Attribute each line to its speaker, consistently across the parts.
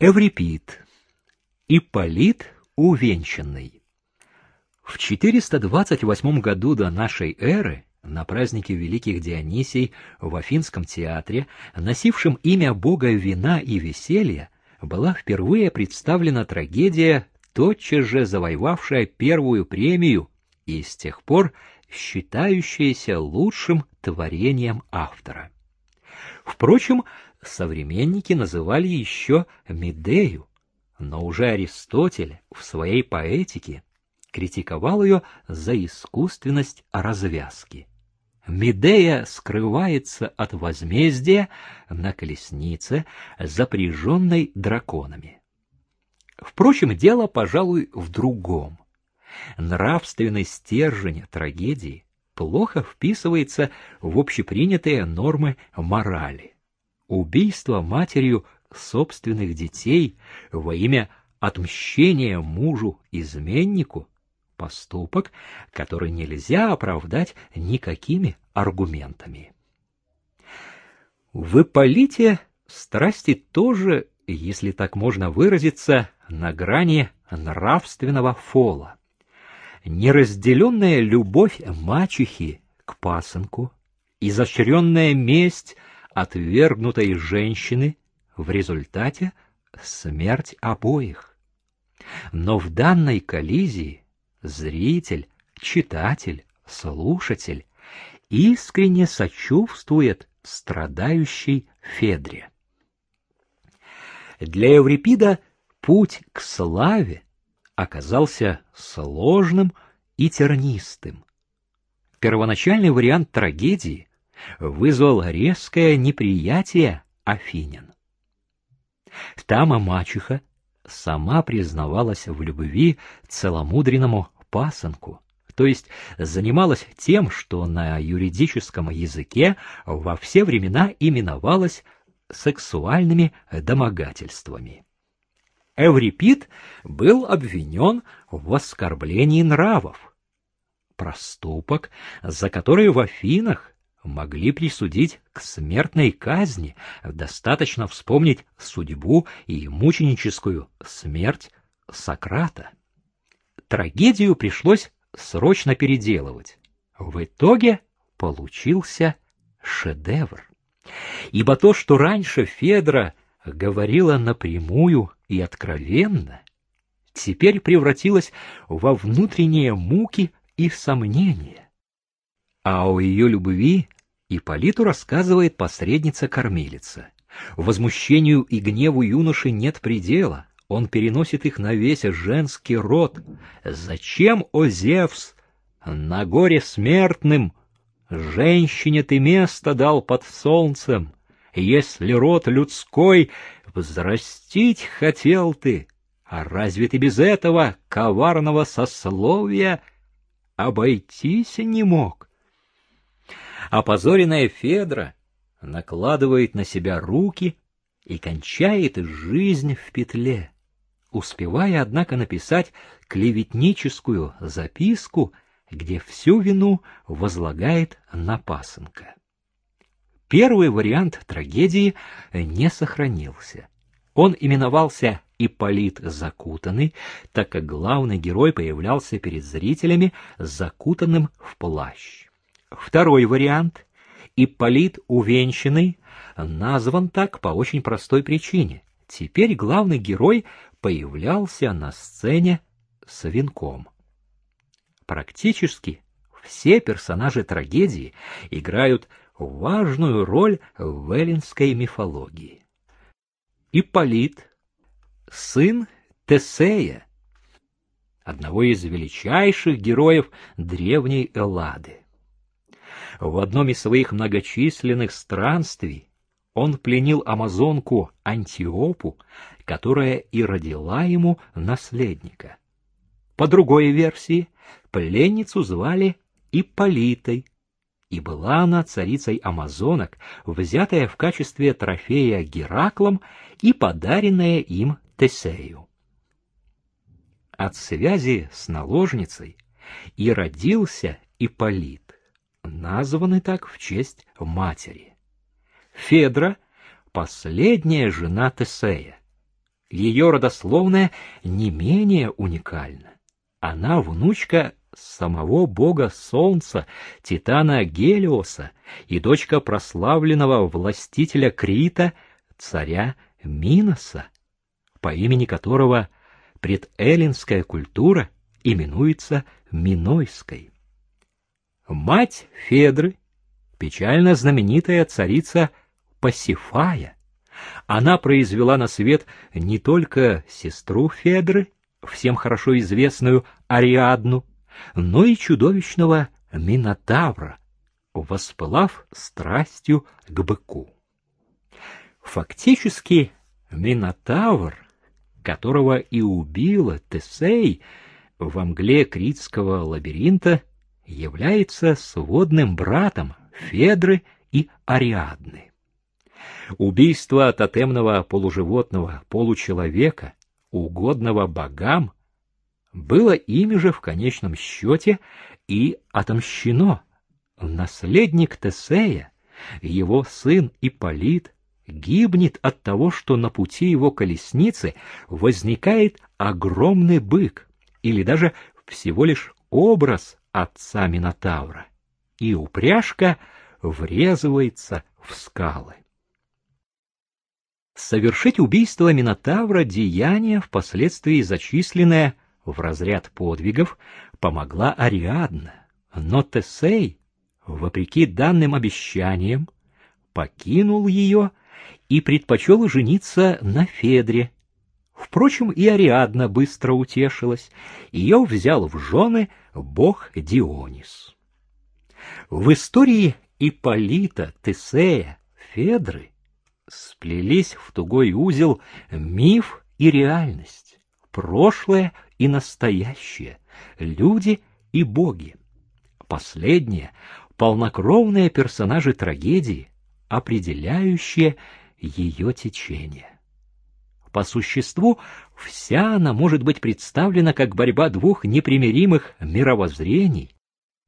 Speaker 1: Эврипид. Ипполит увенчанный. В 428 году до нашей эры на празднике великих Дионисий в Афинском театре, носившем имя бога вина и веселья, была впервые представлена трагедия, тотчас же завоевавшая первую премию и с тех пор считающаяся лучшим творением автора. Впрочем, современники называли еще Медею, но уже Аристотель в своей поэтике критиковал ее за искусственность развязки. Медея скрывается от возмездия на колеснице, запряженной драконами. Впрочем, дело, пожалуй, в другом. Нравственный стержень трагедии плохо вписывается в общепринятые нормы морали. Убийство матерью собственных детей во имя отмщения мужу-изменнику — поступок, который нельзя оправдать никакими аргументами. В Ипполите страсти тоже, если так можно выразиться, на грани нравственного фола неразделенная любовь мачехи к пасынку, изощренная месть отвергнутой женщины, в результате смерть обоих. Но в данной коллизии зритель, читатель, слушатель искренне сочувствует страдающей Федре. Для Еврипида путь к славе оказался сложным и тернистым. Первоначальный вариант трагедии вызвал резкое неприятие афинян. Тама мачеха сама признавалась в любви целомудренному пасынку, то есть занималась тем, что на юридическом языке во все времена именовалось сексуальными домогательствами. Эврипид был обвинен в оскорблении нравов. Проступок, за который в Афинах могли присудить к смертной казни, достаточно вспомнить судьбу и мученическую смерть Сократа. Трагедию пришлось срочно переделывать. В итоге получился шедевр. Ибо то, что раньше Федра говорила напрямую и откровенно, теперь превратилась во внутренние муки и сомнения. А о ее любви Ипполиту рассказывает посредница-кормилица. Возмущению и гневу юноши нет предела, он переносит их на весь женский род. Зачем, о Зевс, на горе смертным женщине ты место дал под солнцем? Если род людской взрастить хотел ты, а разве ты без этого коварного сословия обойтись не мог? Опозоренная Федра накладывает на себя руки и кончает жизнь в петле, успевая, однако, написать клеветническую записку, где всю вину возлагает на пасынка. Первый вариант трагедии не сохранился. Он именовался Ипполит Закутанный, так как главный герой появлялся перед зрителями закутанным в плащ. Второй вариант Ипполит Увенчанный назван так по очень простой причине. Теперь главный герой появлялся на сцене с венком. Практически все персонажи трагедии играют важную роль в эллинской мифологии. Ипполит, сын Тесея, одного из величайших героев древней Эллады. В одном из своих многочисленных странствий он пленил амазонку Антиопу, которая и родила ему наследника. По другой версии, пленницу звали Ипполитой, и была она царицей амазонок, взятая в качестве трофея Гераклом и подаренная им Тесею. От связи с наложницей и родился Ипполит, названный так в честь матери. Федра — последняя жена Тесея. Ее родословная не менее уникальна. Она внучка самого бога солнца, Титана Гелиоса, и дочка прославленного властителя Крита, царя Миноса, по имени которого предэллинская культура именуется Минойской. Мать Федры, печально знаменитая царица Пасифая, она произвела на свет не только сестру Федры, всем хорошо известную Ариадну, но и чудовищного Минотавра, воспылав страстью к быку. Фактически Минотавр, которого и убила Тесей во мгле критского лабиринта, является сводным братом Федры и Ариадны. Убийство тотемного полуживотного получеловека, угодного богам, было ими же в конечном счете и отомщено. Наследник Тесея, его сын Ипполит, гибнет от того, что на пути его колесницы возникает огромный бык или даже всего лишь образ отца Минотавра, и упряжка врезывается в скалы. Совершить убийство Минотавра деяние, впоследствии зачисленное в разряд подвигов, помогла Ариадна, но Тесей, вопреки данным обещаниям, покинул ее и предпочел жениться на Федре. Впрочем, и Ариадна быстро утешилась, ее взял в жены бог Дионис. В истории Ипполита, Тесея, Федры сплелись в тугой узел миф и реальность, прошлое и настоящее, люди и боги. Последние — полнокровные персонажи трагедии, определяющие ее течение. По существу, вся она может быть представлена как борьба двух непримиримых мировоззрений,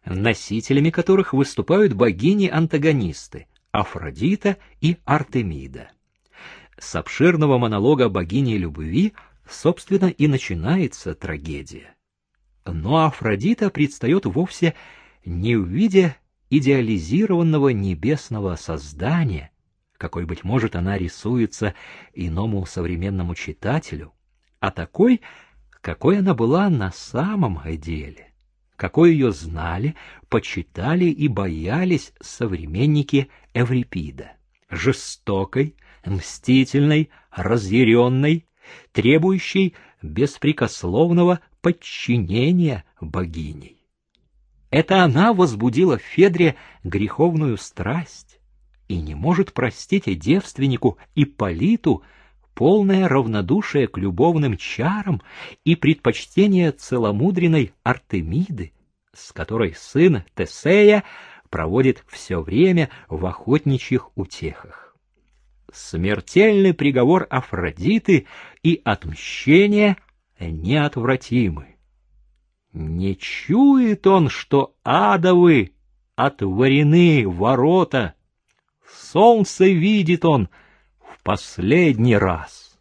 Speaker 1: носителями которых выступают богини-антагонисты Афродита и Артемида. С обширного монолога богини любви, собственно, и начинается трагедия. Но Афродита предстает вовсе не в виде идеализированного небесного создания, какой, быть может, она рисуется иному современному читателю, а такой, какой она была на самом деле какой ее знали, почитали и боялись современники Эврипида. Жестокой, мстительной, разъяренной, требующей беспрекословного подчинения богиней. Это она возбудила в Федре греховную страсть и не может простить девственнику Ипполиту полное равнодушие к любовным чарам и предпочтение целомудренной Артемиды, с которой сын Тесея проводит все время в охотничьих утехах. Смертельный приговор Афродиты и отмщение неотвратимы. Не чует он, что адовы отворены ворота. Солнце видит он — последний раз.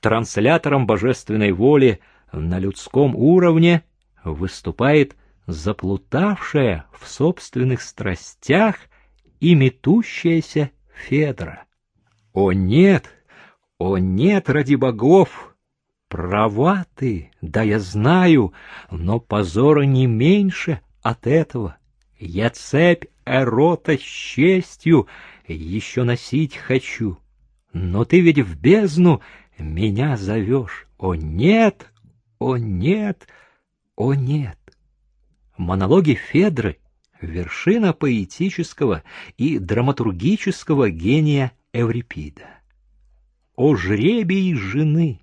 Speaker 1: Транслятором божественной воли на людском уровне выступает заплутавшая в собственных страстях и метущаяся Федра. О нет, о нет, ради богов! Права ты, да я знаю, но позора не меньше от этого. Я цепь эрота с честью еще носить хочу. Но ты ведь в бездну меня зовешь. О нет, о нет, о нет. Монологи Федры — вершина поэтического и драматургического гения Эврипида. О жребии жены!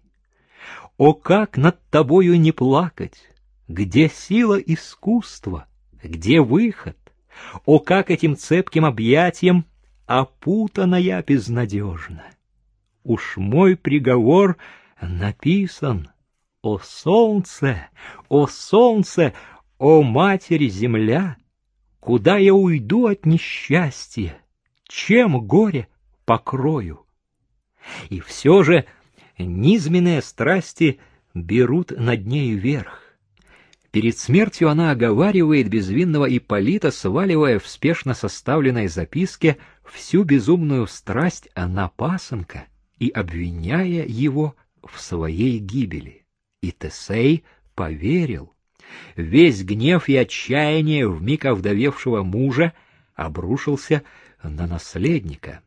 Speaker 1: О, как над тобою не плакать! Где сила искусства? Где выход? О, как этим цепким объятием опутана я безнадежно. Уж мой приговор написан. О солнце, о солнце, о матери земля, Куда я уйду от несчастья, чем горе покрою? И все же низменные страсти берут над нею верх. Перед смертью она оговаривает безвинного Ипполита, сваливая в спешно составленной записке всю безумную страсть на пасынка и обвиняя его в своей гибели. И Тесей поверил. Весь гнев и отчаяние вмиг овдовевшего мужа обрушился на наследника.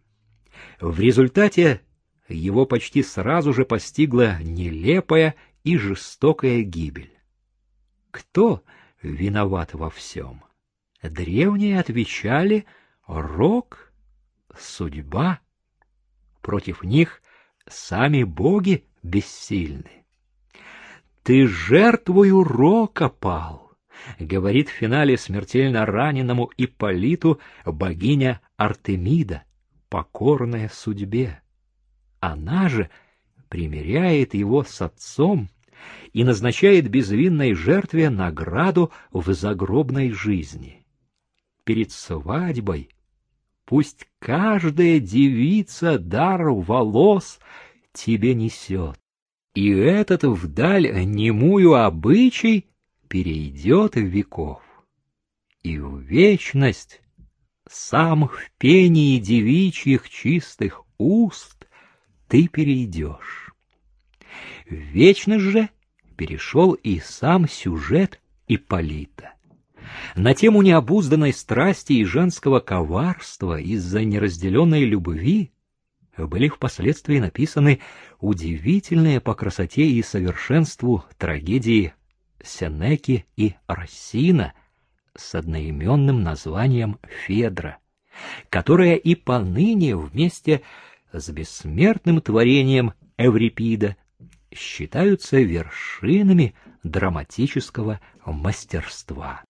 Speaker 1: В результате его почти сразу же постигла нелепая и жестокая гибель. Кто виноват во всем? Древние отвечали «Рок», «Судьба». Против них сами боги бессильны. «Ты жертвою Рока пал», — говорит в финале смертельно раненому Ипполиту богиня Артемида, покорная судьбе. Она же примиряет его с отцом и назначает безвинной жертве награду в загробной жизни. Перед свадьбой пусть каждая девица дар волос тебе несет, и этот вдаль немую обычай перейдет в веков. И в вечность сам в пении девичьих чистых уст ты перейдешь. В вечность же перешел и сам сюжет Ипполита. На тему необузданной страсти и женского коварства из-за неразделенной любви были впоследствии написаны удивительные по красоте и совершенству трагедии Сенеки и Рассина с одноименным названием «Федра», которая и поныне вместе с бессмертным творением Эврипида считаются вершинами драматического мастерства.